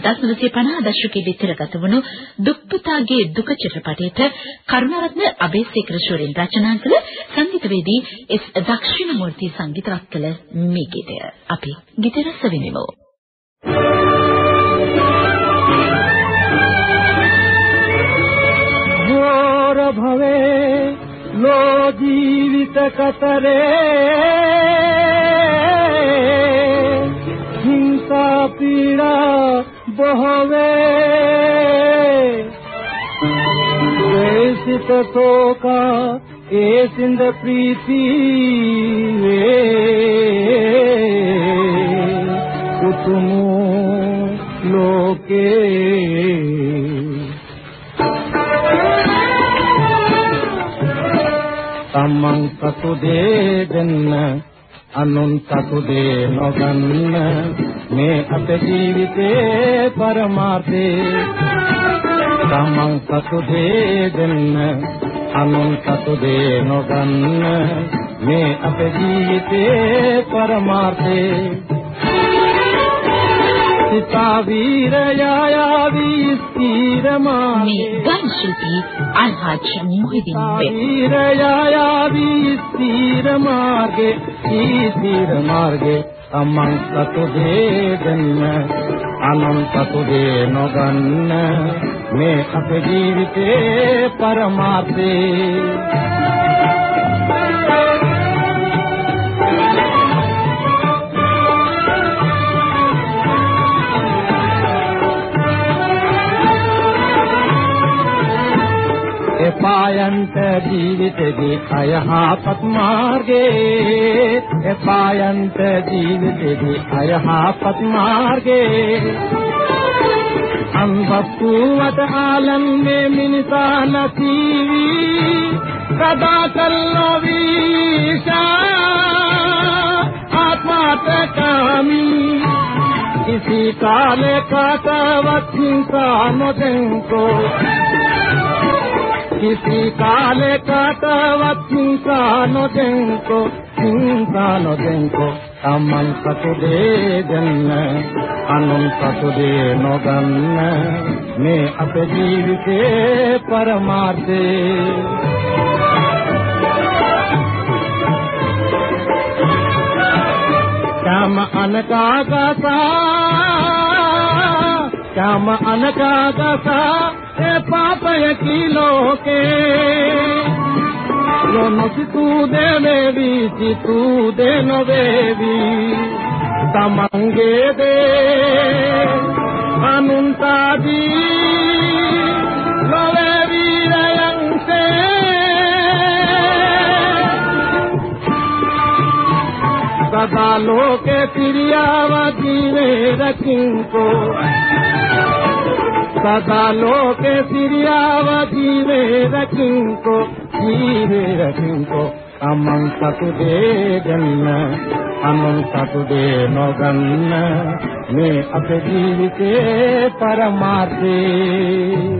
1950 දශකයේ විතර ගත වුණු දුක්පතාගේ දුක චිත්‍රපටයට කරුණාරත්න අබේසේකර ශූරින් රචනා කළ සංගීතවේදී එස් දක්ෂිණමූර්ති සංගීතවත් කළ මේ ගීතය අපි ගීත රස විඳිමු. වෝර භවේ ලෝ ජීවිත කතරේ හිංසා පීඩා බොහෝවේ වේසිත තෝකා ඒ සින්ද ප්‍රීති උතුම් ලෝකේ. තමන් සතු දේ දෙන්න අනුන් සතු දේ නොගන්න. මේ අපේ ජීවිතේ පරමාර්ථේ තමන් සතු දේ දෙන්න අනුන් සතු දේ නොගන්න. මේ අපේ ජීවිතේ පරමාර්ථේ සිතා වීර යායාවි ස්ථිරමාගේ ගාන ශිල්පී අල්හාජ් මොහිදින් වීර යායාවි ස්ථිරමාගේ ස්ථිර මාර්ගේ තමන් සතු දේ දෙන්න අනුන් සතු දේ නොගන්න. මේ අපේ ජීවිතේ පරමාර්ථේ එපායන්ත ජීවිතේ අයහපත් මාර්ගේ එපායන්ත ජීවිතේ අයහපත් මාර්ගේ අන්වස්තුවත ආලම්මේ මිනිසා නැතිවි සදා කල්නොවිෂා ආත්මතකාමි කිසි කාලයකටවත් හිංසා නොදෙන්කෝ කිසි කාලයකටවත් හිංසා නොදෙන්කෝ හිංසා නොදෙන්කෝ තමන් සතු දේ දෙන්න අනුන් සතු දේ Papá y aquí lo no si tu de bebí, si de no bebí, tamangué de anunta vi, yo bebí de allá en ser, papá lo que piriaba, tiré de aquí. සදා ලෝකේ සිරියාව ජීවේ රකින්කෝ ජීවේ රකින්කෝ. අමං සතු දේ ගන්න අමං සතු දේ නොගන්න. මේ අපේ ජීවිතේ පරමාර්ථේ